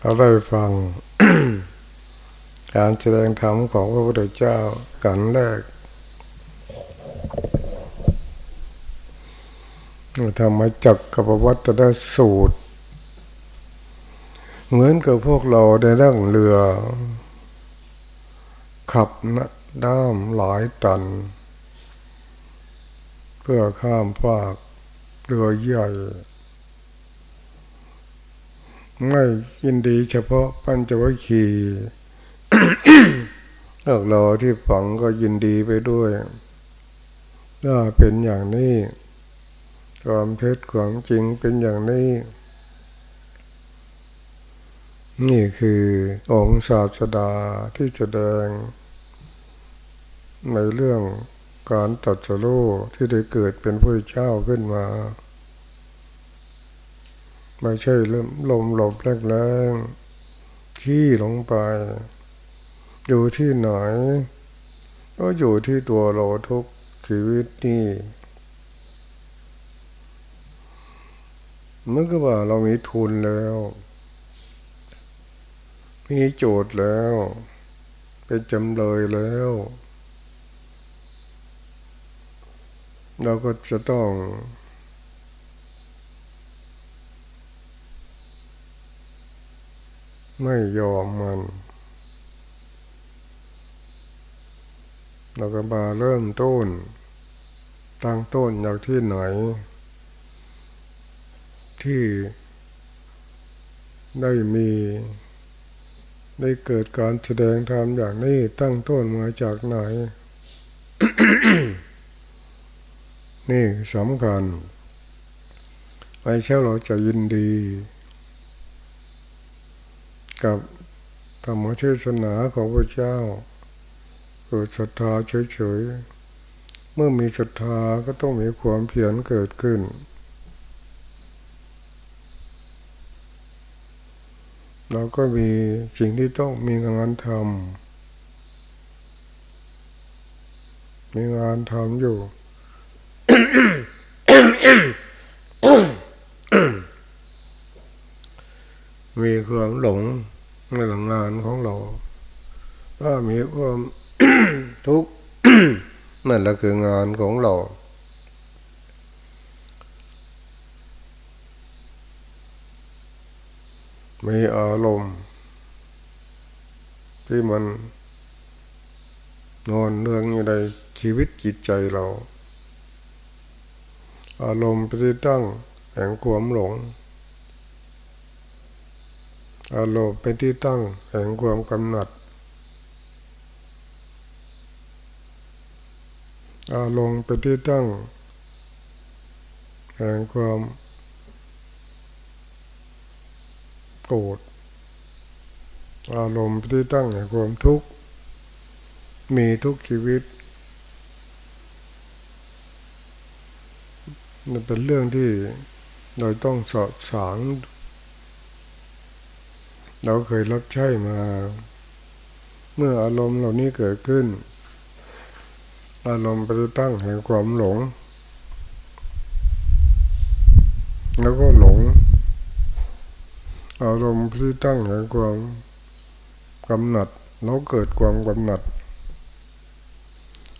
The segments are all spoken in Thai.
เราได้ฟัง การแสดงธรรมของพระพุทธเจ้ากันแรกธรรมจักกับวัตนสูตร เหมือนกับพวกเราได้นั่งเรือ ขับนะด้ามหลายตัน เพื่อข้ามฟากเรือใหญ่ ไม่ยินดีเฉพาะปัญจวัคคีย์พวกเราที่ฝังก็ยินดีไปด้วยถ้าเป็นอย่างนี้ ความเท็จความจริงเป็นอย่างนี้ นี่คือองค์ศาสดาที่แสดง ในเรื่องการตัดสู้ที่ได้เกิดเป็นพระเจ้าขึ้นมา ไม่ใช่ลมลมหลบแรงๆขี้ลงไป อยู่ที่ไหน ก็อยู่ที่ตัวเราทุกชีวิตนี่เมื่อก็ว่าเรามีทุนแล้ว มีโจทย์แล้ว เป็นจำเลยแล้ว เราก็จะต้อง ไม่ยอมมัน เราก็มาเริ่มต้น ตั้งต้นจากที่ไหน ที่ได้มีได้เกิดการแสดงธรรมอย่างนี้ตั้งต้นมาจากไหน นี่สำคัญไม่ใช่เราจะยินดี กับธรรมเทศนาของพระเจ้าเกิดศรัทธาเฉยๆ เมื่อมีศรัทธาก็ต้องมีความเพียรเกิดขึ้น เราก็มีสิ่งที่ต้องมีงานทำมีงานทำอยู่ มีความหลงในหลังงานของเรา ถ้ามีความทุกข์นั่นแหละคืองานของเรา มีอารมณ์ที่มันนอนเนื่องอยู่ในชีวิตจิตใจเรา อารมณ์ไปที่ตั้งแห่งความหลง อารมณ์เป็นที่ตั้งแห่งความกำหนัด อารมณ์เป็นที่ตั้งแห่งความโกรธ อารมณ์เป็นที่ตั้งแห่งความทุกข์ มีทุกชีวิตมันเป็นเรื่องที่เราต้องสอดสาง เราเคยรับใช้มา เมื่ออารมณ์เหล่านี้เกิดขึ้น อารมณ์ไปตั้งแห่งความหลง แล้วก็หลง อารมณ์ที่ตั้งแห่งความกำหนัดแล้วเกิดความกำหนัด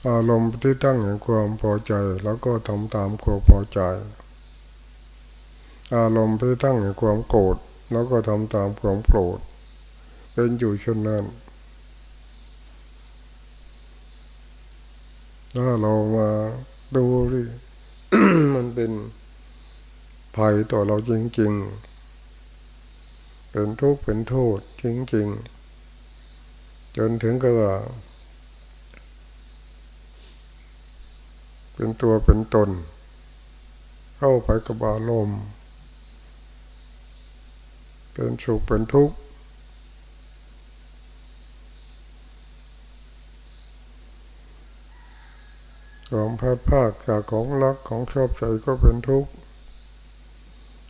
อารมณ์ที่ตั้งแห่งความพอใจ แล้วก็ทำตามความพอใจ อารมณ์ที่ตั้งแห่งความโกรธ แล้วก็ทำตามความโกรธเป็นอยู่เช่นนั้น ถ้าเรามาดูดิมันเป็นภัยต่อเราจริงๆ เป็นทุกข์เป็นโทษจริงๆ จนถึงกับว่า เป็นตัวเป็นตน เข้าไปกับบารมณ์ เป็นสุขเป็นทุกข์ความพัดภาคจากของรักของชอบใจก็เป็นทุกข์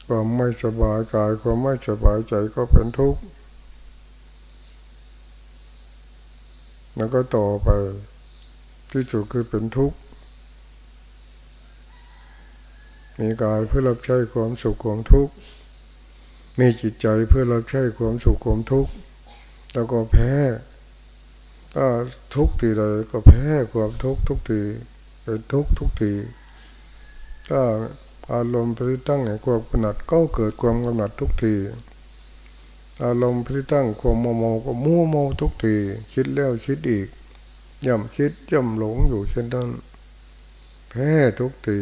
ความไม่สบายกายความไม่สบายใจก็เป็นทุกข์แล้วก็ต่อไปที่สุดคือเป็นทุกข์มีกายเพื่อรับใช้ความสุขความทุกข์ มีจิตใจเพื่อรับใช้ความสุขความทุกข์แล้วก็แพ้ถ้าทุกทีใดก็แพ้ความทุกข์ทุกทีเป็นทุกข์ทุกทีถ้าอารมณ์พฤตั้งแห่งความกำหนัดก็เกิดความกำหนัดทุกทีอารมณ์พฤตั้งความโมโมก็มั่วโมทุกทีคิดแล้วคิดอีกย่ำคิดย่ำหลงอยู่เช่นนั้นแพ้ทุกที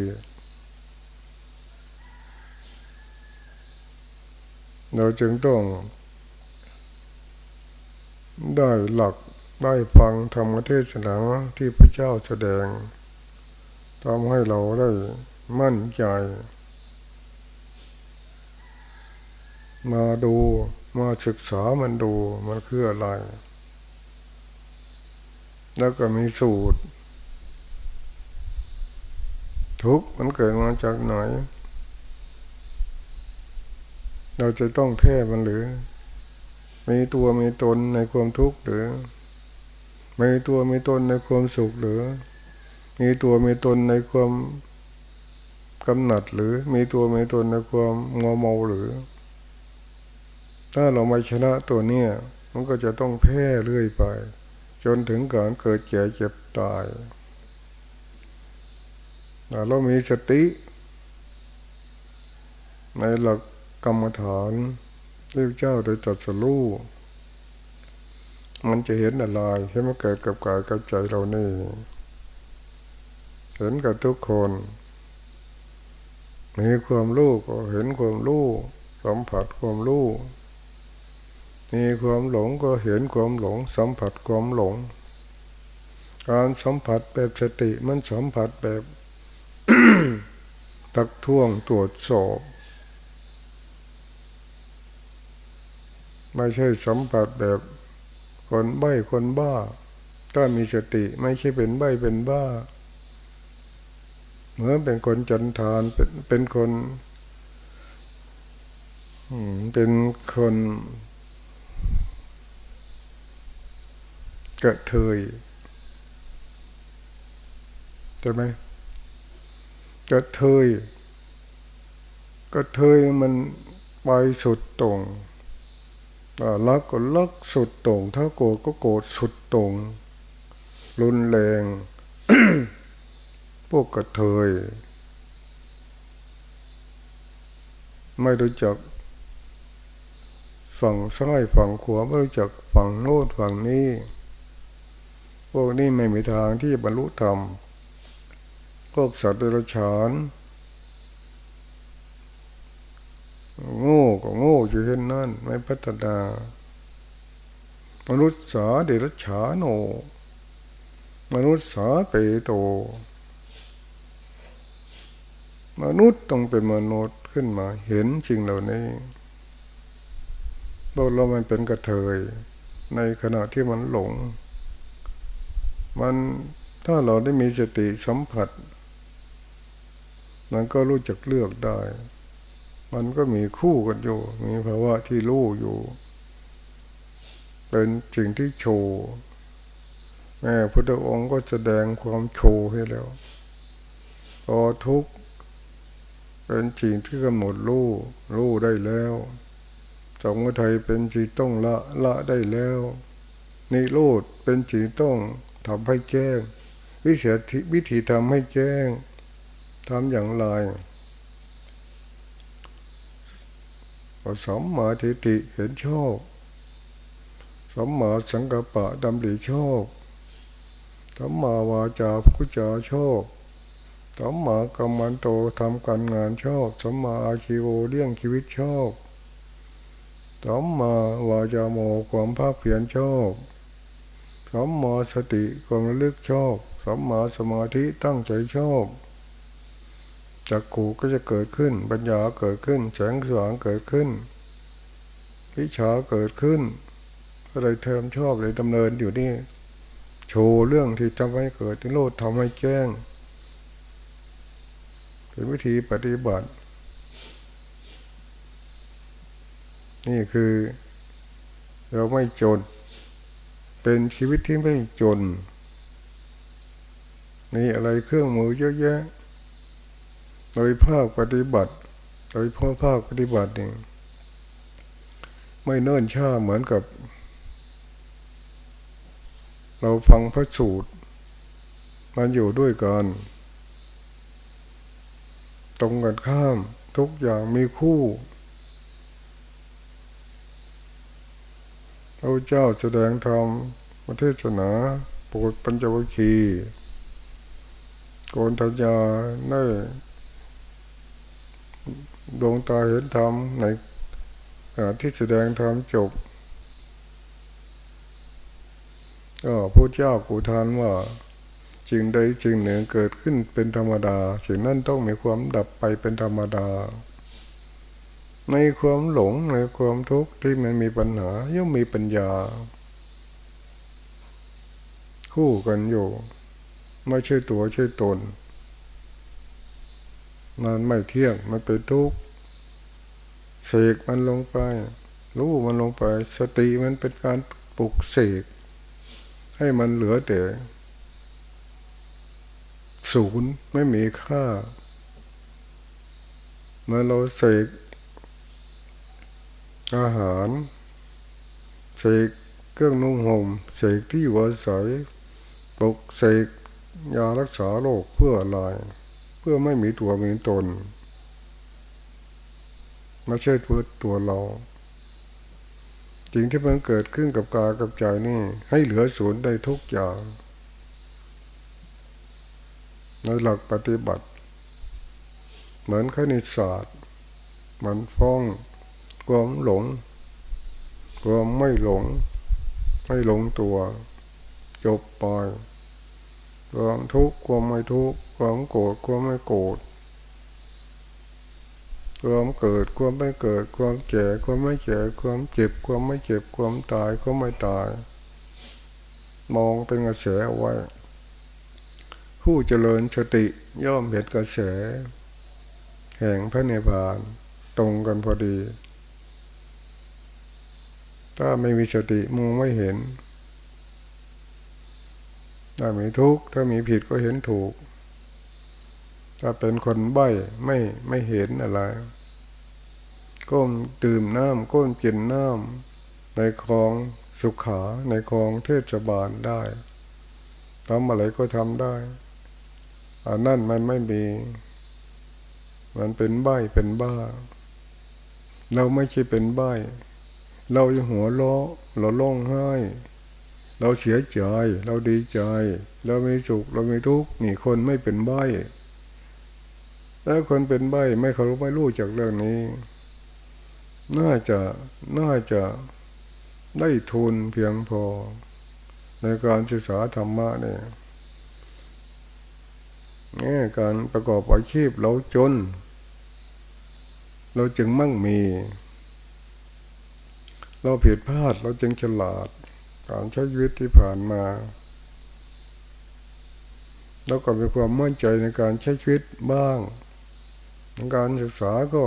เราจึงต้อง ได้หลักได้ฟังธรรมเทศนาที่พระเจ้าแสดงทำให้เราได้มั่นใจ มาดูมาศึกษามันดูมันคืออะไร แล้วก็มีสูตร ทุกมันเกิดมาจากไหน เราจะต้องแพ้มันหรือ มีตัวมีตนในความทุกข์หรือ มีตัวมีตนในความสุขหรือ มีตัวมีตนในความกำหนัดหรือ มีตัวมีตนในความงอเมาหรือ ถ้าเราไม่ชนะตัวเนี้ยมันก็จะต้องแพ้เรื่อยไป จนถึงการเกิดแก่เจ็บตายเรามีสติในหลัก กรรมฐานที่เจ้าโดยตัดสรู้มันจะเห็นอะไรที่มันเกิดกับกายกับใจเรานี่ เห็นกับทุกคน มีความรู้ก็เห็นความรู้สัมผัสความรู้มีความหลงก็เห็นความหลง สัมผัสความหลง การสัมผัสแบบสติมันสัมผัสแบบ ตักท่วงตรวจสอบ ไม่ใช่สัมผัสแบบคนใบ้คนบ้า ถ้ามีสติไม่ใช่เป็นใบ้เป็นบ้า เหมือนเป็นคนจันทานเป็นเป็นคนเป็นคนกระเทยใช่ไหมกระเทยกระเทยมันไปสุดตรง รักก็รักสุดตรง ถ้าโกรธก็โกรธสุดตรง รุนแรง พวกกระเทย ไม่รู้จักฝั่งซ้ายฝั่งขวาไม่รู้จักฝั่งโน้นฝั่งนี้ พวกนี้ไม่มีทางที่บรรลุธรรม พวกสัตว์เดรัจฉาน โง่ก็โง่อยู่เช่นนั้น ไม่พัฒนามนุษย์สาเดรัจฉานโน มนุษย์สาเปโต มนุษย์ต้องเป็นมนุษย์ขึ้นมาเห็นจริงเหล่านี้เราเรามันเป็นกระเทย ในขณะที่มันหลง มันถ้าเราได้มีสติสัมผัส มันก็รู้จักเลือกได้ มันก็มีคู่กันอยู่ มีภาวะที่รู้อยู่ เป็นสิ่งที่โชว์แม่พุทธองค์ก็แสดงความโชว์ให้แล้วพอทุกเป็นสิ่งที่กำหนดรู้รู้ได้แล้วสมุทัยเป็นสิ่งต้องละละได้แล้วนิโรธเป็นสิ่งต้องทำให้แจ้ง วิธีวิธีทำให้แจ้งทำอย่างไร สมมาทิฏฐิเห็นชอบสมมาสังกปะดำริชอบสมมาวาจาพุจาชอบสมมากรรมันโตทำการงานชอบสมมาอาชีโวเลี้ยงชีวิตชอบสมมาวาจาโมความภาคเพียรชอบสมมาสติความระลึกชอบสมมาสมาธิตั้งใจชอบ จากขูก็จะเกิดขึ้น ปัญญาเกิดขึ้น แสงสว่างเกิดขึ้น วิชาเกิดขึ้นอะไรเทอมชอบเลยดำเนินอยู่นี่ โชว์เรื่องที่ทำให้เกิดที่โลดทำให้แจ้งเป็นวิธีปฏิบัติ นี่คือ เราไม่จน เป็นชีวิตที่ไม่จน นี่อะไรเครื่องมือเยอะแยะ โดยภาคปฏิบัติ โดยพ่อภาคปฏิบัตินี่ไม่เนิ่นช้าเหมือนกับ เราฟังพระสูตรมันอยู่ด้วยกัน ตรงกันข้ามทุกอย่างมีคู่พระเจ้าแสดงธรรมประเทศนาโปรดปัญจวัคคีย์โกนทัญญาได้ ดวงตาเห็นธรรมในที่แสดงธรรมจบก็พูดเจ้ากูทานว่าจริงใดจริงหนึ่งเกิดขึ้นเป็นธรรมดาสิ่งนั้นต้องมีความดับไปเป็นธรรมดา ในความหลงในความทุกข์ที่มันมีปัญหาย่อมมีปัญญา คู่กันอยู่ ไม่ใช่ตัวใช่ตน มันไม่เที่ยง มันเป็นทุกข์เสกมันลงไป รู้มันลงไป สติมันเป็นการปลุกเสกให้มันเหลือแต่ศูนย์ไม่มีค่า เมื่อเราเสกอาหารเสกเครื่องนุ่งห่มเสกที่วัวใสปลุกเสกยารักษาโรคเพื่ออะไร พื่อไม่มีตัวมีตนไม่ใช่เพื่อตัวเราสิ่งที่มันเกิดขึ้นกับกายกับใจนี่ ให้เหลือศูนย์ได้ทุกอย่างในหลักปฏิบัติ เหมือนคณิตศาสตร์มันฟ้องความหลงความไม่หลง ไม่หลงตัว จบปอย ความทุกข์ความไม่ทุกข์ความโกรธความไม่โกรธความเกิดความไม่เกิดความแก่ความไม่แก่ความเจ็บความไม่เจ็บความตายความไม่ตาย มองเป็นกระแสเอาไว้ ผู้เจริญสติย่อมเห็นกระแส แห่งพระเนพานตรงกันพอดี ถ้าไม่มีสติมองไม่เห็น ถ้ามีทุกข์ถ้ามีผิดก็เห็นถูก ถ้าเป็นคนใบ้ไม่ไม่เห็นอะไร ก้มตื่มน้ำก้มกินน้ำในคลองสุขาในคลองเทศบาลได้ทำอะไรก็ทำได้อันนั่นมันไม่มี มันเป็นใบ้เป็นบ้า เราไม่ใช่เป็นใบ้ เราจะหัวล้อเราร้องไห้ เราเสียใจ เราดีใจ เรามีสุขเรามีทุกข์นี่คนไม่เป็นใบถ้าคนเป็นใบไม่เขารู้ไม่รู้จากเรื่องนี้ น่าจะน่าจะได้ทุนเพียงพอ ในการศึกษาธรรมะเนี่ยนี่การประกอบอาชีพเราจน เราจึงมั่งมี เราผิดพลาดเราจึงฉลาด การใช้ชีวิตที่ผ่านมาเราก็มีความมั่นใจในการใช้ชีวิตบ้างการศึกษาก็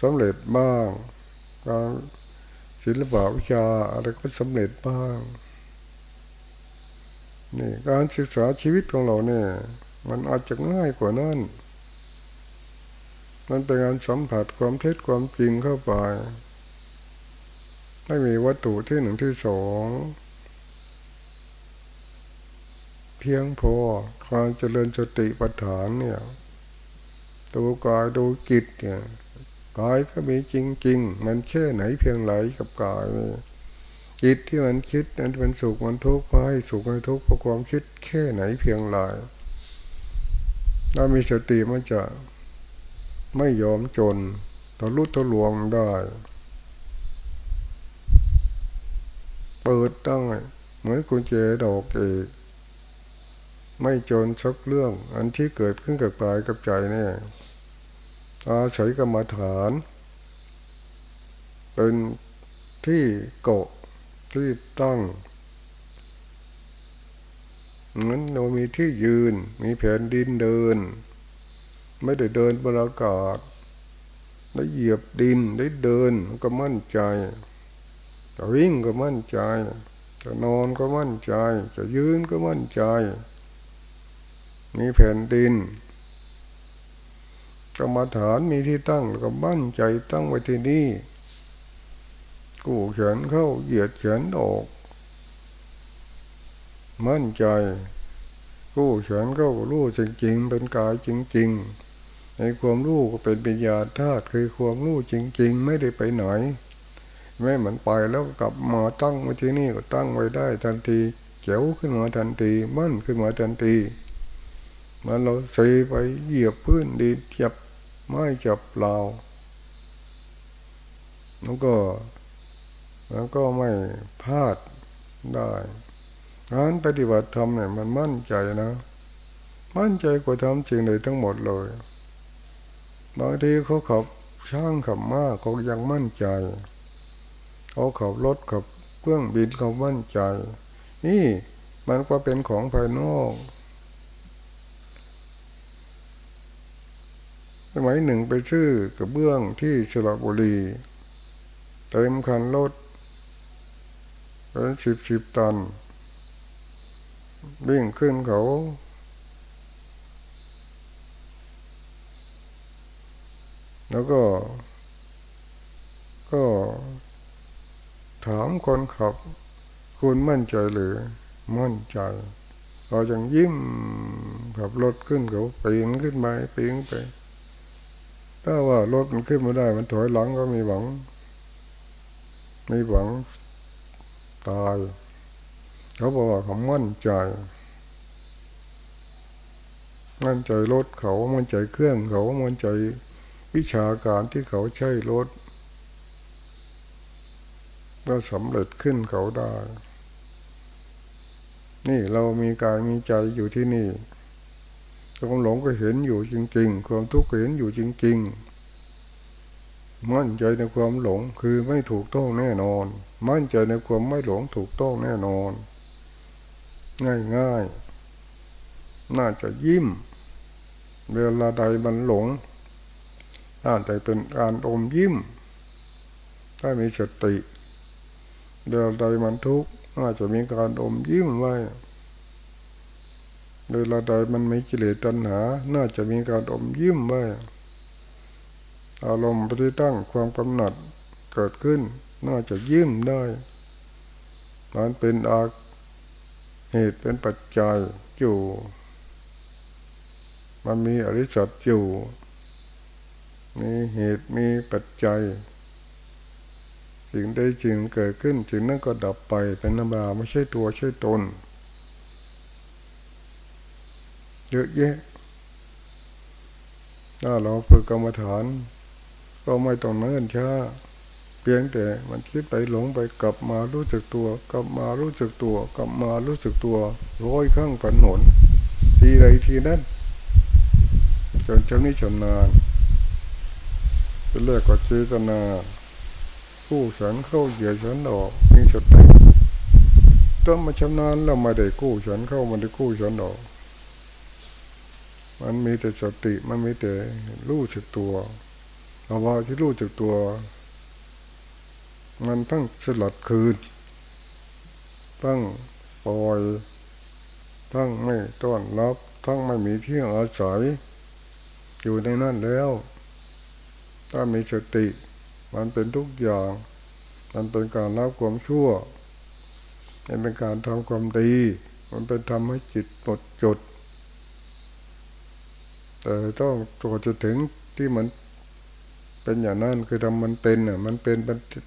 สำเร็จบ้างการศิลปวิชาอะไรก็สำเร็จบ้างนี่การศึกษาชีวิตของเราเนี่ย มันอาจจะง่ายกว่านั้นมันเป็นการสัมผัสความเท็จความจริงเข้าไป ไม่มีวัตถุที่หนึ่งที่สองเพียงพอการเจริญสติปัฏฐานเนี่ยดูกายดูจิตเนี่ยกายก็มีจริง ๆ มันแค่ไหนเพียงไหนกับกายจิตที่มันคิดนั้นเป็นสุขมันทุกข์ให้สุขให้ทุกข์เพราะความคิดแค่ไหนเพียงไรถ้ามีสติมันจะไม่ยอมจนทะลุทะลวงได้ เปิดตั้เหมือนกุญแจดอกเอกไม่จนสักเรื่อง อันที่เกิดขึ้นกับกายกับใจเนี่ยอาศัยกรรมฐาน เป็นที่เกาะที่ตั้งเหมือนเรามีที่ยืน มีแผ่นดินเดิน ไม่ได้เดินบนอากาศ ได้เหยียบดินได้เดินก็มั่นใจ จะวิ่งก็มั่นใจ จะนอนก็มั่นใจ จะยืนก็มั่นใจ มีแผ่นดินกรรมฐานมีที่ตั้งแล้วก็มั่นใจตั้งไว้ที่นี่กู้เขียนเข้าเหยียดเขียนออก มั่นใจ กู้เขียนเข้ารู้จริงๆ เป็นกายจริง ๆ ในความรู้ก็เป็นปัญญาธาตุคือความรู้จริง ๆ ไม่ได้ไปไหน ไม่เหมือนไปแล้วกลับมาตั้งไว้ที่นี่ก็ตั้งไว้ได้ทันทีเจ๋วขึ้นมาทันทีมั่นขึ้นมาทันทีมันเราใส่ไปเหยียบพื้นดินจับไม้จับเปล่าแล้วก็แล้วก็ไม่พลาดได้งานปฏิบัติธรรมเนี่ยมันมั่นใจนะ มั่นใจกว่าทำจริงเลยทั้งหมดเลยบางทีเขาขับช่างขับมากเขายังมั่นใจ เขาขับรถขับเครื่องบินเขามั่นใจ นี่มันก็เป็นของภายนอกสมัยหนึ่งไปชื่อกระเบื้องที่ฉลบุรี เต็มคันรถเป็นสิบสิบตัน วิ่งขึ้นเขาแล้วก็ ก็ ถามคนขับ คุณมั่นใจหรือ มั่นใจเราจังยิ้มขับรถขึ้นเขาปีนขึ้นไปปีนไป ถ้าว่ารถมันขึ้นมาได้ มันถอยหลังก็มีหวัง มีหวังตาย เขาบอกว่าเขามั่นใจ มั่นใจรถเขา มั่นใจเครื่องเขา มั่นใจวิชาการที่เขาใช้รถ ก็สำเร็จขึ้นเขาได้ นี่เรามีกายมีใจอยู่ที่นี่ความหลงก็เห็นอยู่จริง ๆ ความทุกข์ก็เห็นอยู่จริง ๆ มั่นใจในความหลงคือไม่ถูกต้องแน่นอน มั่นใจในความไม่หลงถูกต้องแน่นอน ง่ายๆ น่าจะยิ้ม เวลาใดมันหลง น่าจะเป็นการอมยิ้ม ถ้ามีสติ เวลาใดมันทุกข์น่าจะมีการอมยิ้มไว้เวลาใดมันไม่กิเลสตัณหา น่าจะมีการอมยิ้มไว้ อารมณ์ปฏิตั้งความกำหนัดเกิดขึ้น น่าจะยิ้มได้ มันเป็นอาเหตุเป็นปัจจัยอยู่ มันมีอริสัตอยู่ มีเหตุมีปัจจัย สิ่งใดจริงเกิดขึ้นสิ่งนั้นก็ดับไปเป็นธรรมดาไม่ใช่ตัวใช่ตน เยอะแยะถ้าเราฝึกกรรมฐาน ก็ไม่ต้องเนิ่นช้าเพียงแต่มันคิดไปหลงไปกลับมารู้จักตัว กลับมารู้จักตัว กลับมารู้จักตัวร้อยข้างผันหนทีใดทีนั้นจนจำนี้ชำนาญเป็นแรกก็เจตนา กู้ฉันเข้าเหยียดฉันออกมีสติต้องมาชำนาญแล้วมาได้กู้ฉันเข้ามาได้กู้ฉันออก มันมีแต่สติมันมีแต่รู้สึกตัวภาวะที่รู้สึกตัว มันทั้งสลัดคืนทั้งปล่อยทั้งไม่ต้อนรับทั้งไม่มีที่อาศัย อยู่ในนั่นแล้ว ถ้ามีสติ มันเป็นทุกอย่าง มันเป็นการรับความชั่ว มันเป็นการทำความดี มันเป็นทำให้จิตปลดจด แต่ต้องตัวจะถึงที่มันเป็นอย่างนั้นคือทำมันเป็นอะมันเป็น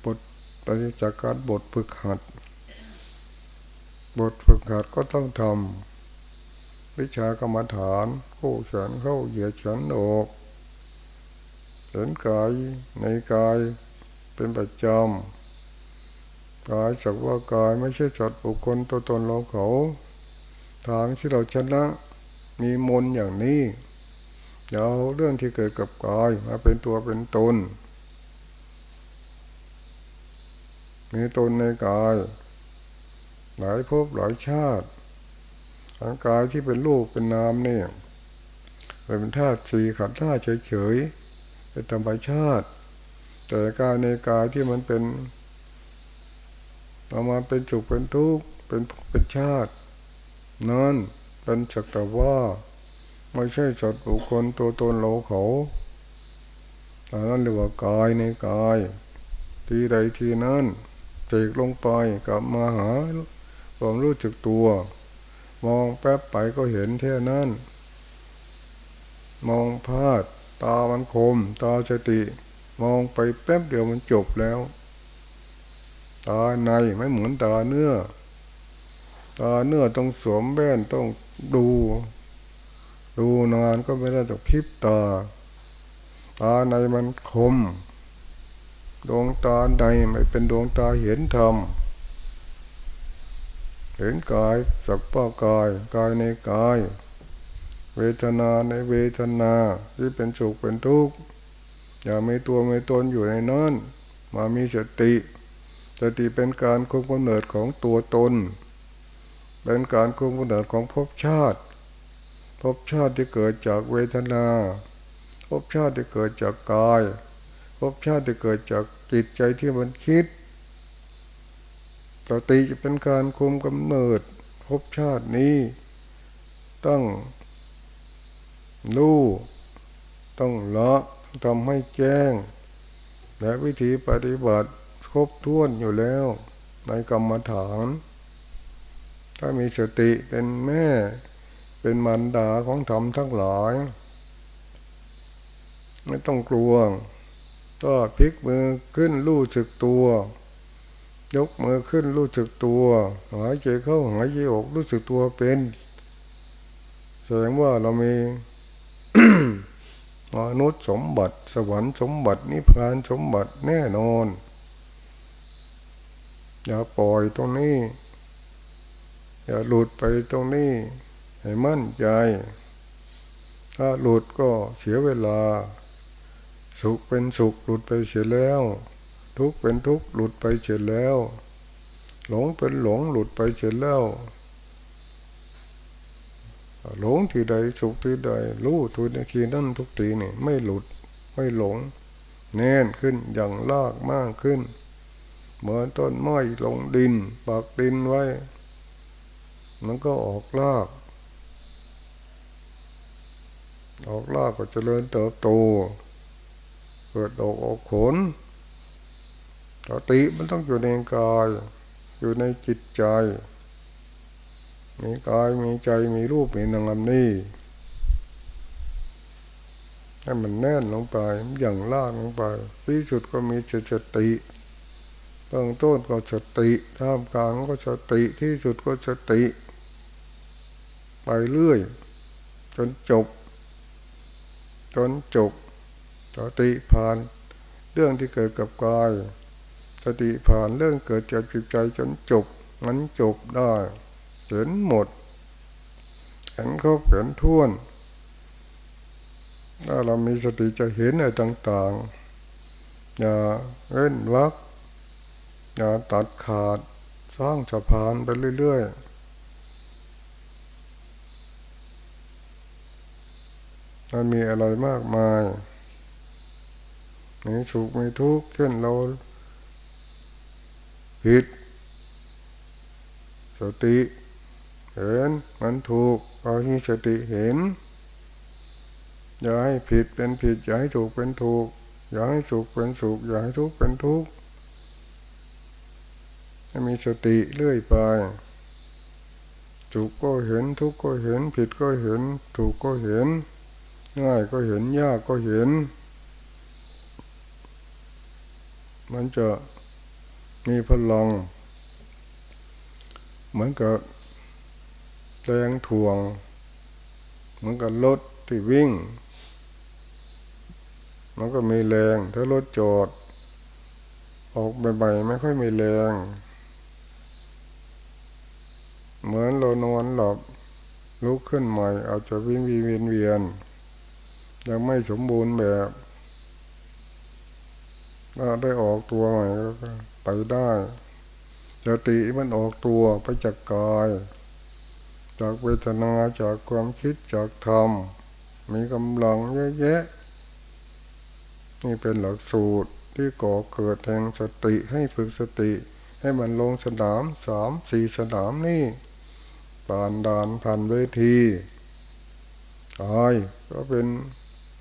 บทปฏิจากการบทฝึกหัด บทฝึกหัดก็ต้องทำวิชากรรมฐาน คู่เฉินเข้าเหยียดเฉินออก เห็นกายในกายเป็นประจำกายสักว่ากายไม่ใช่จัดบุคคลตัวตนเราเขา ทางที่เราชนะมีมนอย่างนี้เอาเรื่องที่เกิดกับกายมาเป็นตัวเป็นตนมีตนในกาย หลายภพหลายชาติร่างกายที่เป็นรูปเป็นนามเนี่ยเป็นธาตุสี่ขันธ์ธาตุเฉยๆ เป็นธรรมชาติ แต่กายในกายที่มันเป็นเอามาเป็นจุกเป็นทุกข์เป็นเป็นชาตินั่นเป็นสักแต่ว่า ไม่ใช่สัตว์บุคคลตัวตนเราเขาแต่นั้นเรียกว่ากายในกาย ทีใดทีนั้นเสกลงไปกลับมาหาความรู้จึกตัว มองแป๊บไปก็เห็นแค่นั้น มองพลาด ตามันคม ตาสติ มองไปแป๊บเดียวมันจบแล้ว ตาในไม่เหมือนตาเนื้อ ตาเนื้อต้องสวมแว่นต้องดู ดูนานก็ไม่ได้ต้องพิบตา ตาในมันคม ดวงตาในไม่เป็นดวงตาเห็นธรรมเห็นกายสักป้ากาย กายในกาย เวทนาในเวทนาที่เป็นสุขเป็นทุกข์อย่าไม่ตัวไม่ตนอยู่ในนั้นมามีสติสติเป็นการคุมกำเนิดของตัวตน เป็นการคุมกำเนิดของภพชาติภพชาติที่เกิดจากเวทนาภพชาติที่เกิดจากกายภพชาติที่เกิดจากจิตใจที่มันคิดสติจะเป็นการคุมกำเนิดภพชาตินี้ ต้อง รู้ต้องละทำให้แจ้ง และวิธีปฏิบัติครบถ้วนอยู่แล้ว ในกรรมฐาน ถ้ามีสติเป็นแม่เป็นมันดาของธรรมทั้งหลาย ไม่ต้องกลัวก็พลิกมือขึ้นรู้สึกตัว ยกมือขึ้นรู้สึกตัวหายใจเข้าหายใจออกรู้สึกตัวเป็น แสดงว่าเรามี มนุษย์สมบัติ สวรรค์สมบัติ นิพพานสมบัติแน่นอน อย่าปล่อยตรงนี้ อย่าหลุดไปตรงนี้ ให้มั่นใจ ถ้าหลุดก็เสียเวลา สุขเป็นสุขหลุดไปเสียแล้ว ทุกข์เป็นทุกข์หลุดไปเสียแล้ว หลงเป็นหลงหลุดไปเสียแล้ว หลงที่ใดสุขที่ใดรู้ทุกทีนั่นทุกทีนี่ไม่หลุดไม่หลง แน่นขึ้นอย่างลากมากขึ้น เหมือนต้นไม้ลงดินปักดินไว้ มันก็ออกลาก ออกลากก็เจริญเติบโตเกิดดอกออกผลสติมันต้องอยู่ในกาย อยู่ในจิตใจ มีกายมีใจมีรูปมีนามนี่ให้มันแน่นลงไปอย่างล่างลงไปที่สุดก็มีสติเบื้องต้นก็สติท่ามกลางก็สติที่สุดก็สติ ไปเรื่อย จนจบ จนจบสติผ่าน เรื่องที่เกิดกับกายสติผ่านเรื่องเกิดจากจิตใจจนจบมันจบได้ เห็นหมด เห็นครบเห็นท่วน ถ้าเรามีสติจะเห็นอะไรต่างๆ อย่าเว้นวัก อย่าตัดขาด สร้างสะพานไปเรื่อยๆมันมีอะไรมากมายมีสุขมีทุกข์เช่นเราผิดสติ เห็นมันถูกเอาที่สติเห็น อย่าให้ผิดเป็นผิด อย่าให้ถูกเป็นถูก อย่าให้สุขเป็นสุข อย่าให้ทุกข์เป็นทุกข์ให้มีสติเรื่อยไปสุขก็เห็นทุกข์ก็เห็น ผิดก็เห็น ถูกก็เห็น ง่ายก็เห็นยากก็เห็น มันจะมีพลังเหมือนกับ แรงถ่วง เหมือนกับรถที่วิ่ง มันก็มีแรง ถ้ารถจอด ออกใบๆไม่ค่อยมีแรง เหมือนเรานอนหลับลุกขึ้นใหม่อาจจะวิ่งวีเวียนเวียนยังไม่สมบูรณ์แบบถ้าได้ออกตัวใหม่ก็ไปได้สติมันออกตัวไปจากกาย จากเวทนาจากความคิดจากธรรม มีกำลังเยอะแยะ นี่เป็นหลักสูตรที่ก่อเกิดแห่งสติให้ฝึกสติ ให้มันลงสนามสามสี่สนามนี่ผ่านด่านผ่านเวทีกายก็เป็น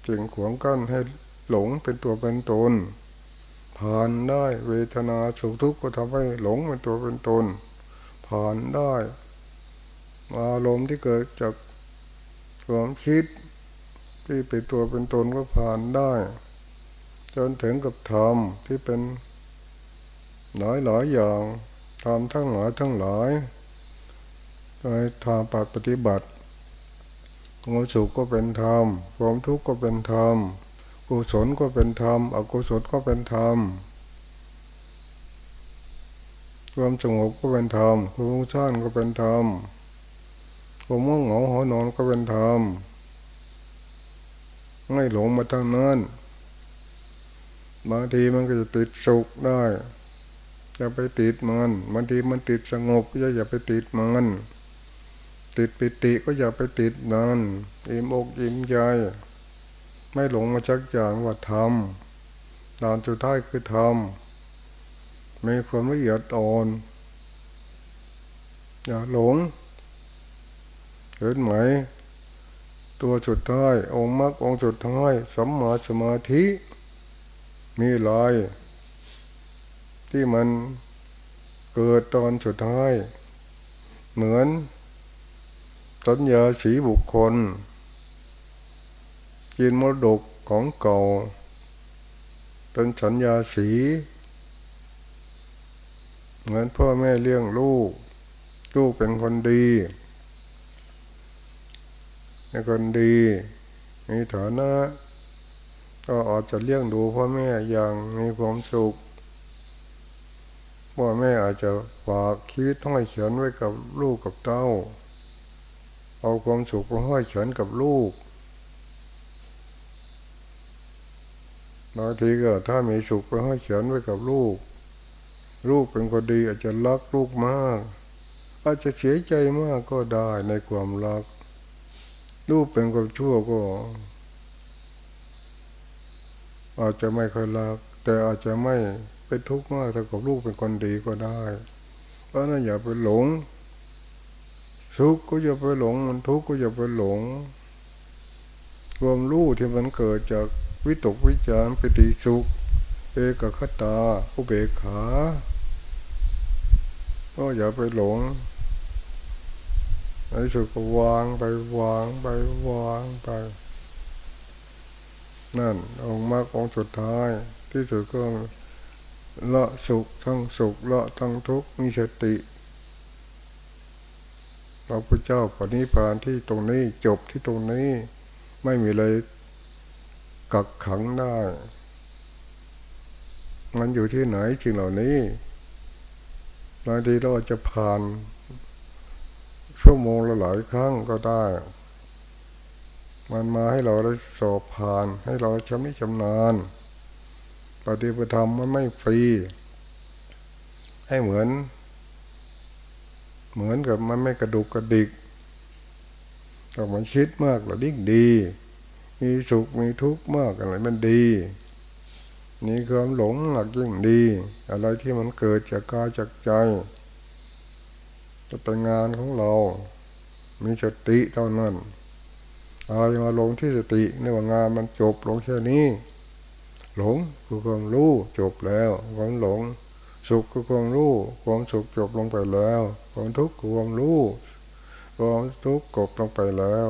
สิ่งขวงกั้นให้หลงเป็นตัวเป็นตนผ่านได้เวทนาสุขทุกข์ก็ทำให้หลงเป็นตัวเป็นตนผ่านได้ อารมณ์ที่เกิดจากความคิดที่เป็นตัวเป็นตนก็ผ่านได้ จนถึงกับธรรมที่เป็นหลายหลายอย่างทำทั้งหลายทั้งหลายโดยทางปฏิบัติความสุขก็เป็นธรรมความทุกข์ก็เป็นธรรมกุศลก็เป็นธรรมอกุศลก็เป็นธรรมความสงบก็เป็นธรรมความรุ่งสร้างก็เป็นธรรม ความง่วงเหงาหอนอนก็เป็นธรรมไม่หลงมาทางนั้นบางทีมันก็จะติดสุขได้อย่าไปติดมันบางทีมันติดสงบอย่าอย่าไปติดมันติดปิติก็อย่าไปติดนั่นอิ่มอกอิ่มใจไม่หลงมาชักอย่างว่าทำตอนสุดท้ายคือทำมีความละเอียดอ่อน อย่าหลง เห็นไหม ตัวสุดท้ายองค์มรรคองค์สุดท้ายสัมมาสมาธิมีลายที่มันเกิดตอนสุดท้าย เหมือนสัญญาสีบุคคลกินมรดกของเก่า เป็นสัญญาสี เหมือนพ่อแม่เลี้ยงลูก ลูกเป็นคนดี เป็นคนดีมีฐานะ ก็อาจจะเลี้ยงดูพ่อแม่อย่างมีความสุขพ่อแม่อาจจะฝากชีวิตห้อยเขียนไว้กับลูกกับเต้า เอาความสุขไปห้อยเขียนกับลูกบางทีก็ถ้ามีสุขไปห้อยเขียนไว้กับลูก ลูกเป็นคนดีอาจจะรักลูกมาก อาจจะเสียใจมากก็ได้ในความรัก ลูกเป็นคนชั่วก็ อาจจะไม่เคยรัก แต่อาจจะไม่เป็นทุกข์มากถ้ากับลูกเป็นคนดีก็ได้ เพราะนั้นอย่าไปหลง ทุกข์ก็อย่าไปหลง มันทุกข์ก็อย่าไปหลงควมรู้ที่มันเกิดจากวิตกวิจารปิติสุข เอกคตาอุเบกขา ก็อย่าไปหลง ไอ้สุขก็วางไปวางไปวางไป นั่นองค์มากองสุดท้าย ที่สุดก็ละสุขทั้งสุขละทั้งทุกข์มีสติพระพุทธเจ้าปณิพานที่ตรงนี้จบที่ตรงนี้ไม่มีอะไรกักขังได้ มันอยู่ที่ไหนจริงเหล่านี้บางทีเราจะผ่าน ชั่วโมงละหลายครั้งก็ได้ มันมาให้เราได้สอบผ่าน ให้เราชำนิชำนาญ ปฏิปธรรมมันไม่ฟรี ให้เหมือน เหมือนกับมันไม่กระดุกกระดิกแต่มันคิดมากเราดิ้งดี มีสุขมีทุกข์มากอะไรมันดีนี่ความหลงหลักยิ่งดี อะไรที่มันเกิดจากกายจากใจ จะเป็นงานของเรา มีสติเท่านั้นอะไรมาลงที่สติในว่างานมันจบลงแค่นี้ หลงคือความรู้จบแล้วความหลง สุขคือความรู้ความสุขจบลงไปแล้ว ความทุกข์คือความรู้ความทุกข์กบลงไปแล้ว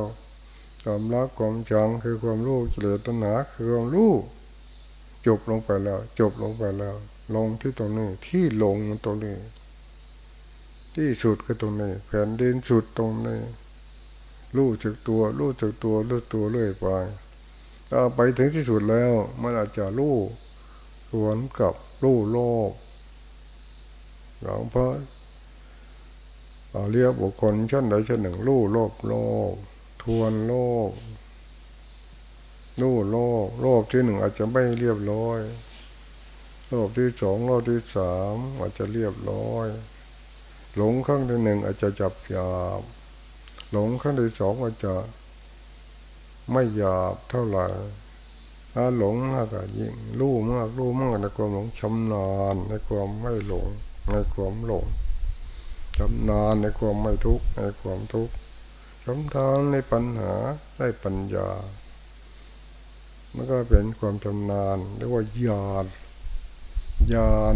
ความรักความจังคือความรู้เกลียตัณหาคือความรู้จบลงไปแล้ว จบลงไปแล้ว ลงที่ตรงนี้ที่ลงมันตรงนี้ ที่สุดคือตรงนี้แผ่นดินสุดตรงนี้รู้จักตัว รู้จักตัวรู้ตัวเรื่อยไปถ้าไปถึงที่สุดแล้ว มันอาจจะรู้สวนกับรู้โลกหลวงพ่อเรียกบุคคลชั้นใดชั้นหนึ่งรู้โลกโลก ทวนโลกรู้โลกโลกที่หนึ่งอาจจะไม่เรียบร้อยโลกที่สองโลกที่สามอาจจะเรียบร้อย หลงข้งที่หนึ่งอาจจะจับหยาบหลงข้งที่สองอาจจะไม่หยาบเท่าไหร่ถ้าหลงมากอะยิ่งรู้มากรู้มากในความหลงชำนาญในความไม่หลงในความหลงชำนาญในความไม่ทุกข์ในความทุกข์ชำนาญในปัญหาได้ปัญญามันก็เป็นความชำนาญเรียกว่าญาณยาน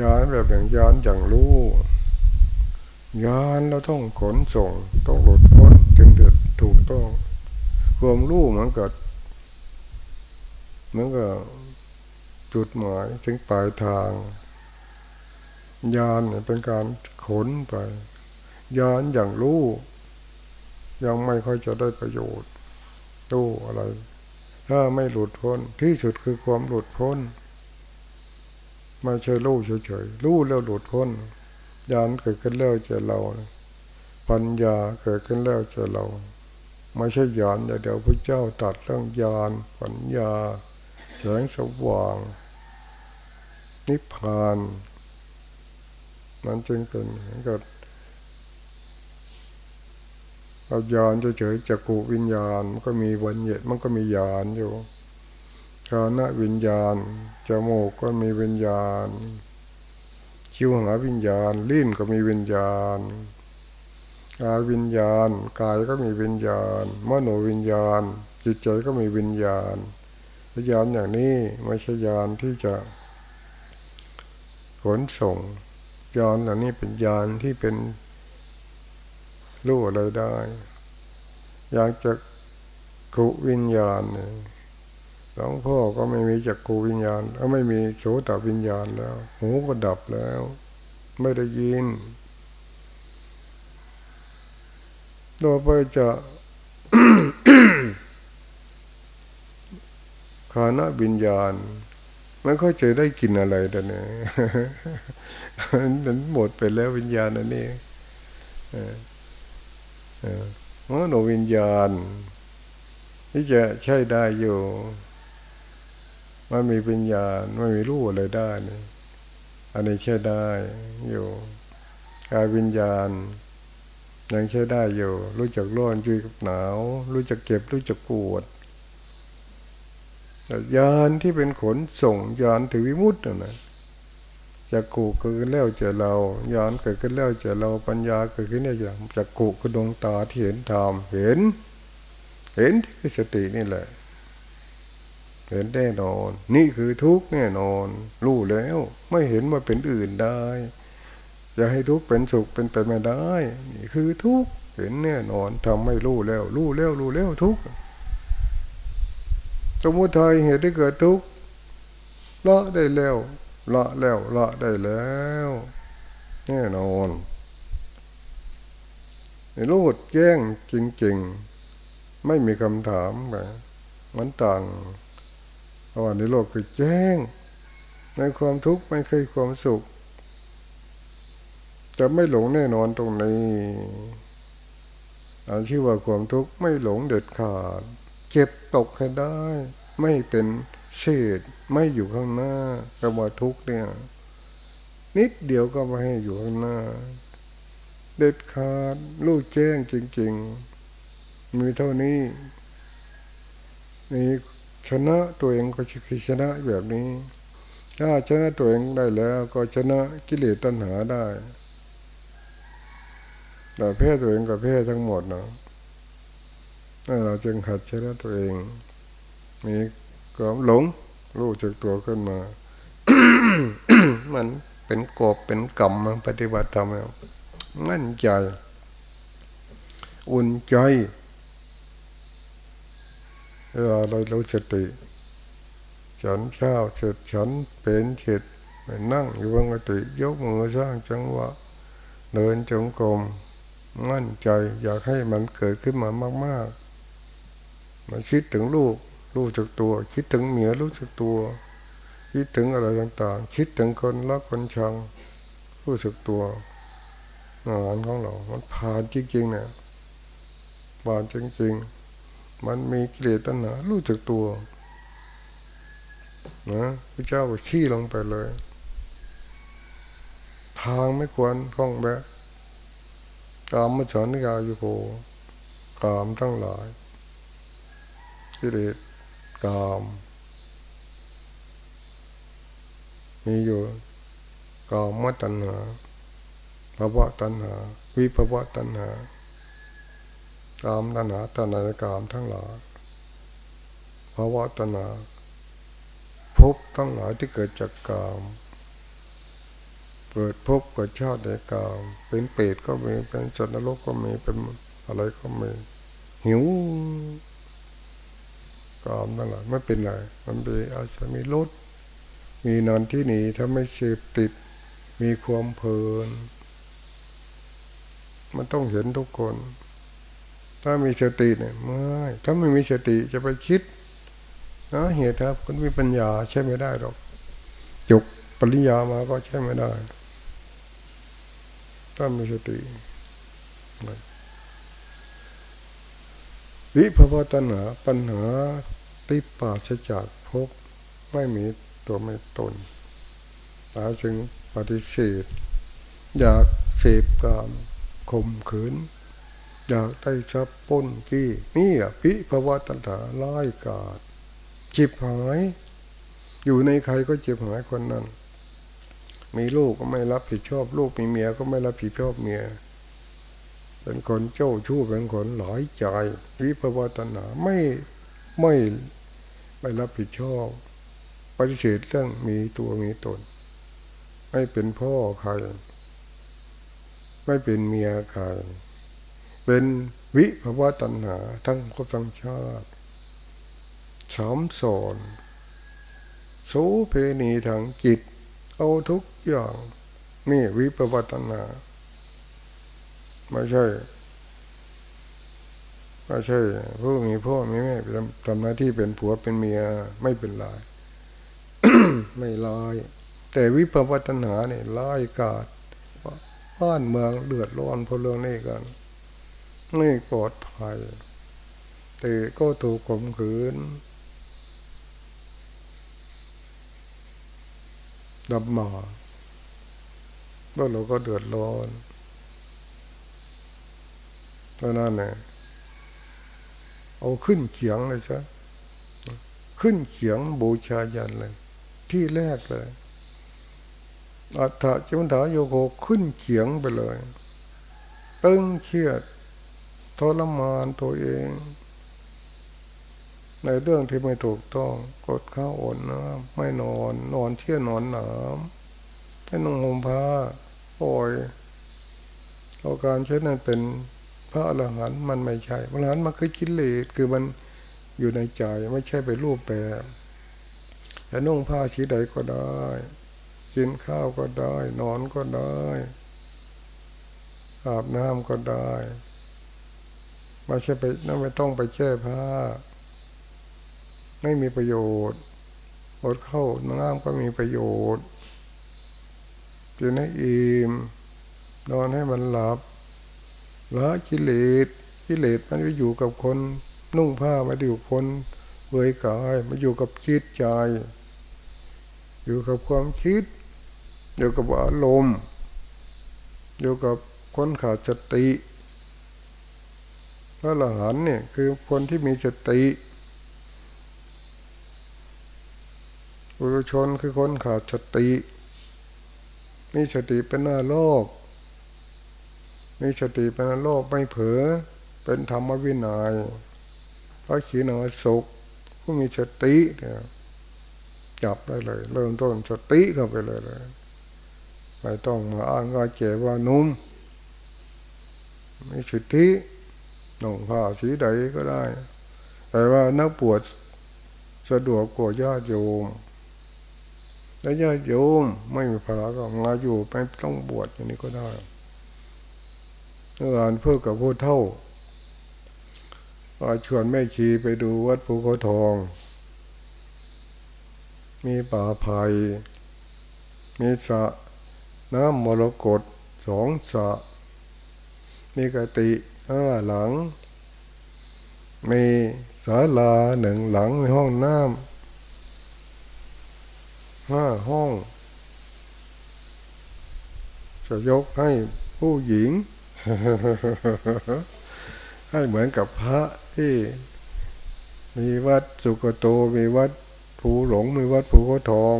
ยานแบบอย่างยานอย่างรู้ยานเราต้องขนส่ง ต้องหลุดพ้นจึงเดือดถูกต้องความรู้เหมือนกับเหมือนกับจุดหมายถึงปลายทาง ยานเป็นการขนไป ยานอย่างรู้ ยังไม่ค่อยจะได้ประโยชน์ตู้อะไร ถ้าไม่หลุดพ้นที่สุดคือความหลุดพ้น ไม่ใช่รู้เฉยๆรู้แล้วหลุดพ้นญาณเกิดขึ้นแล้วจะเรา ปัญญาเกิดขึ้นแล้วจะเรา ไม่ใช่ญาณเดี๋ยวพระเจ้าตัดเรื่องญาณปัญญาแสงสว่าง นิพพานมันจึงเป็นเหมือนกับเอาญาณเฉยๆจักรวิญญาณมันก็มีวันเหตุมันก็มีญาณอยู่ กาณวิญญาณ จมูกก็มีวิญญาณ คิวหาวิญญาณ ลิ้นก็มีวิญญาณกายวิญญาณ กายก็มีวิญญาณ มโนวิญญาณ จิตใจก็มีวิญญาณวิญญาณอย่างนี้ไม่ใช่ญาณที่จะขนส่งญาณเหล่านี้เป็นญาณที่เป็นรู้อะไรได้ อยากจะกุวิญญาณเนี่ย หลวงพ่อก็ไม่มีจักรูวิญญาณก็ไม่มีโสตวิญญาณแล้ว หูก็ดับแล้ว ไม่ได้ยินต่อไปจะขานะวิญญาณไม่ค่อยจะได้กินอะไรแต่เนี่ยนั้นหมดไปแล้ววิญญาณอันนี้มโนวิญญาณ ที่จะใช้ได้อยู่ มันมีปัญญาไม่มีรู้อะไรได้นี่อันนี้ใช้ได้อยู่กายวิญญาณ ยังใช้ได้อยู่ รู้จักร้อนจุยกับหนาว รู้จักเก็บ รู้จักปวดยานที่เป็นขนส่งยานถือวิมุตต์นะจะกูเกิดขึ้นแล้วเจอเรายานเกิดขึ้นแล้วเจอเราปัญญาเกิดขึ้นเนี่ยจะกูคือดวงตาที่เห็นธรรมเห็น เห็นที่คือสตินี่แหละ เห็นแน่นอน นี่คือทุกข์แน่นอน รู้แล้วไม่เห็นว่าเป็นอื่นได้จะให้ทุกข์เป็นสุขเป็นไปไม่ได้ นี่คือทุกข์เห็นแน่นอนทำให้รู้แล้ว รู้แล้วรู้แล้วทุกข์สมุทัยเหตุที่เกิดทุกข์ละได้แล้วละแล้วละได้แล้ว แน่นอนรู้แจ้งจริง ๆ ไม่มีคำถามแบบมันต่าง เพราะว่าในโลกคือแจ้ง ในความทุกข์ไม่เคยความสุข จะไม่หลงแน่นอนตรงนี้อันที่ว่าความทุกข์ไม่หลงเด็ดขาด เก็บตกให้ได้ ไม่เป็นเศษไม่อยู่ข้างหน้าคำว่าทุกข์เนี่ย นิดเดียวก็ไม่ให้อยู่ข้างหน้า เด็ดขาดรู้แจ้งจริง ๆ มีเท่านี้มี ชนะตัวเองก็คือชนะแบบนี้ ถ้าชนะตัวเองได้แล้วก็ชนะกิเลสตัณหาได้แต่แพ้ตัวเองกับแพ้ทั้งหมดเนาะเราจึงหัดชนะตัวเอง มีความหลงรู้จักตัวขึ้นมา มันเป็นกบเป็นกรรมปฏิบัติธรรมมั่นใจ อุ่นใจ เวลาเรารู้สติ ฉันเช้าเสร็จฉันเป็นเฉดนั่งอยู่บนกติยกมือสร้างจังหวะเดินจงกรมมั่นใจอยากให้มันเกิดขึ้นมามากๆมาคิดถึงลูกรู้จักตัว คิดถึงเมียรู้จักตัว คิดถึงอะไรต่างๆ คิดถึงคนรักคนชังรู้จักตัวงานของเรา มันผ่านจริงๆเนี่ยผ่านจริงๆ มันมีกิเลสตัณหารู้จักตัวนะพระเจ้าก็ขี้ลงไปเลย ทางไม่ควรคล้องแบบกามมาสอนนิยาอยู่โกกามทั้งหลายกิเลสกาม มีอยู่กามมตัณหาภาวะตัณหา วิภาวะตัณหา กามตัณหาตัณหากามทั้งหลายภาวะตัณหาผภพทั้งหลายที่เกิดจากกามเกิดภพเกิดชาติในกามเป็นเปรตก็มีเป็นสัตว์นรกก็มีเป็นอะไรก็มีหิวกามนั่นแหละไม่เป็นไรมันเป็นอาจจะมีรถมีนอนที่นี่ถ้าไม่เสพติด มีความเพลิน มันต้องเห็นทุกคน ถ้ามีสติเนี่ยไม่ถ้าไม่มีสติจะไปคิดนะเหตุครับคุณมีปัญญาใช่ไม่ได้หรอกจบปริญญามาก็ใช่ไม่ได้ถ้ามีสติวิภวตัณหาปัญหาติปาชจากพบไม่มีตัวไม่ตนตาจึงปฏิเสธอยากเสพกามข่มขืน อยากได้ทรัพย์ป้นกี้นี่อะพิภาวะตัณหาไล่กาดจิบหาย อยู่ในใครก็จิบหายคนนั้น มีลูกก็ไม่รับผิดชอบลูกมีเมียก็ไม่รับผิดชอบเมีย เป็นคนเจ้าชู้เป็นคนหลายใจวิภาวะตัณหาไม่ไม่ไม่รับผิดชอบ ปฏิเสธเรื่องมีตัวมีตน ไม่เป็นพ่อใคร ไม่เป็นเมียใคร เป็นวิภวตัณหาทั้งครบทั้งชาติสามสอนโสเพณีทางจิต เอาทุกอย่างนี่วิปวัตนา ไม่ใช่ไม่ใช่ผู้มีพ่อมีแม่ทำหน้าที่เป็นผัวเป็นเมียไม่เป็นไรไม่ลอยแต่วิปวัตนาเนี่ยลอยกาดบ้านเมืองเดือดร้อนพราะเรืองนี้กัน ไม่ปลอดภัยแต่ก็ถูกข่มขืนดับหมาแล้วเราก็เดือดร้อนเพราะนั้นเนี่ยเอาขึ้นเขียงเลยซะขึ้นเขียงบูชายันเลย ที่แรกเลยอัฏฐจิมันถาโยโกขึ้นเขียงไปเลย ตึงเครียด ทรมานตัวเอง ในเรื่องที่ไม่ถูกต้องกดข้าวอ่อนน้ำไม่นอนนอนเที่ยนอนหนามให้นุ่งห่มผ้าปล่อยเอาการเช่นนั้นเป็นพระอรหันต์มันไม่ใช่พระอรหันต์มันคือกิเลสคือมันอยู่ในใจไม่ใช่ไปรูปแบบจะนุ่งผ้าสีใดก็ได้กินข้าวก็ได้ นอนก็ได้อาบน้ำก็ได้ ไม่ใช่ไปนั่นไม่ต้องไปแช่ผ้า ไม่มีประโยชน์อดเข้าน้ำก็มีประโยชน์กินให้อิ่มนอนให้มันหลับละกิเลสกิเลสมันไปอยู่กับคน นุ่งผ้ามาอยู่คนเบื่อกายมาอยู่กับคิดใจอยู่กับความคิด อยู่กับอารมณ์อยู่กับคนขาดสติ พระหลานเนี่ยคือคนที่มีสติุรุชนคือคนขาดสติ มีสติเป็นหน้าโลก มีสติเป็นหน้าโลกไม่เผลอเป็นธรรมวินยัยพระขีณาสุข ผู้มีสติเนี่ยจับได้เลย เริ่มต้นสติเข้าไปเลยเลยไม่ต้องมาอ้างว่าเจ็ว่านุ่มมีสติ หนุ่งผ้าสีใดก็ได้ แต่ว่านักปวดสะดวกกว่าญาติโยมแล้วญาติโยมไม่มีภาระก็มาอยู่ไปต้องบวชอย่างนี้ก็ได้งานเพื่อกับผู้เท่าก็ชวนแม่ชีไปดูวัดภูเขาทอง มีป่าไผ่มีสระน้ำมรกตสองสระมีกติ ห้าหลัง มีศาลาหนึ่งหลังมีห้องน้ำห้าห้อง จะยกให้ผู้หญิง ให้เหมือนกับพระที่มีวัดสุกโตมีวัดภูหลงมีวัดภูโคทอง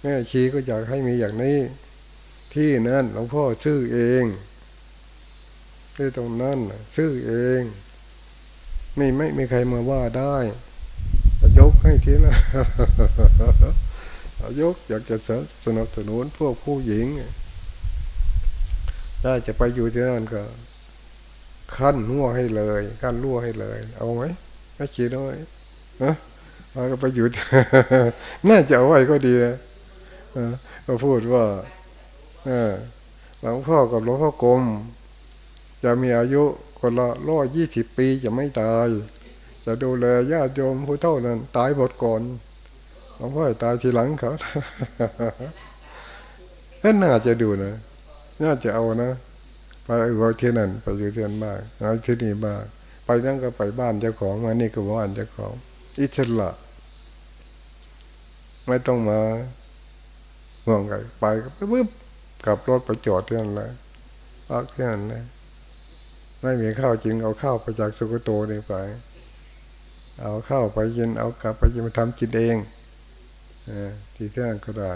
แม่ชีก็อยากให้มีอย่างนี้ ที่นั่นหลวงพ่อซื้อเอง ที่ตรงนั้นซื้อเองไม่ไม่มีใครมาว่าได้ยกให้ทีละยกอยากจะสนับสนุนพวกผู้หญิงถ้าจะไปอยู่ที่นั่นก็ขั้นรั่วให้เลยขั้นรั่วให้เลย เอาไหมไม่คิดเอาไหมนะเราก็ไปอยู่น่าจะเอาไว้ก็ดีนะก็พูดว่าหลวงพ่อกับหลวงพ่อกรม จะมีอายุคนละร้อยยี่สิบปีจะไม่ตาย จะดูแลญาติโยมผู้เท่านั้น ตายหมดก่อนหลวงพ่อตายทีหลังเขานั่นน่าจะดูนะน่าจะเอานะไปอยู่ที่นั่นไปอยู่ที่นั่นมากเอาที่นี่มากไปนั่นก็ไปบ้านเจ้าของมานี่ก็บ้านเจ้าของ อิสระไม่ต้องมาห่วงกันไปก็ปึ๊บกับรถไปจอดที่นั่นเลยพักที่นั่นเลย ไม่มีข้าวจริงเอาข้าวไปจากสุกโตนี่ไป เอาข้าวไปยินเอากลับไปยินมาทำกินเองอที่ที่นั่นก็ได้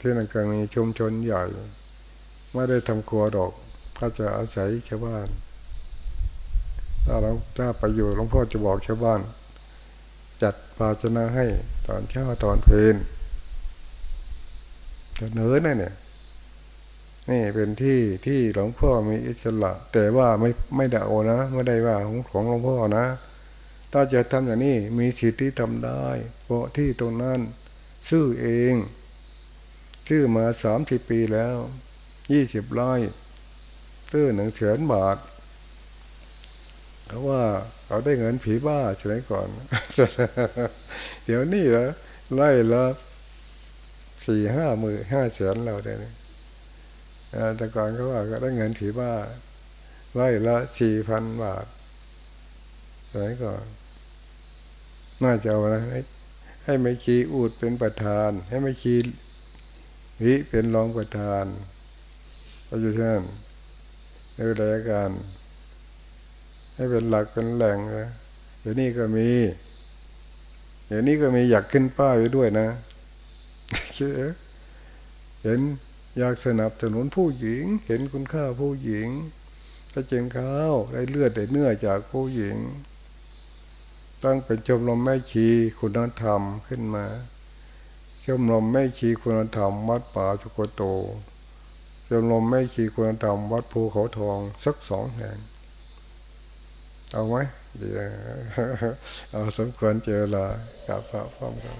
ที่นั่นก็มีชุมชนใหญ่ ไม่ได้ทำครัวดอกก็จะอาศัยชาวบ้าน ถ้าเราถ้าไปอยู่หลวงพ่อจะบอกชาวบ้าน จัดภาชนะให้ตอนเช้าตอนเพลนจะเนื้อเนี่ย นี่เป็นที่ที่หลวงพ่อมีอิสระ แต่ว่าไม่ไม่ได้โอนะไม่ได้ว่าของของหลวงพ่อนะ ถ้าจะทำอย่างนี้มีสิทธิทำได้เพราะที่ตรงนั้นซื้อเอง ซื้อมาสามสิบปีแล้วยี่สิบไร่ซื้อหนึ่งแสนบาทเขาะว่าเขาได้เงินผีบ้าใช่ไหมก่อน เดี๋ยวนี้เหรอไล่ละสี่ห้าหมื่นห้าแสนเราได้ แต่ก่อนเขาว่าก็ได้เงินผีบ้าไล่ละสี่พันบาทสมัยก่อนน่าจะเอานะให้ให้ไม่คีอูดเป็นประธาน ให้ไม่คีวิเป็นรองประธานก็อยู่ที่นั่นในรายการ ให้เป็นหลักเป็นแหล่งนะเดี๋ยวนี้ก็มี เดี๋ยวนี้ก็มีอยากขึ้นป้ายไว้ด้วยนะเห็น อยากสนับสนุนผู้หญิง เห็นคุณค่าผู้หญิงถ้าเจงข้าวได้เลือดได้เนื้อจากผู้หญิง ตั้งเป็นชมรมแม่ชีคุณธรรมขึ้นมาชมรมแม่ชีคุณธรรมวัดป่าสุโกโตชมรมแม่ชีคุณธรรมวัดภูเขาทองสักสองแห่งเอาไหมเดีเอาสมควรเจอละกับพระพร้อมกัน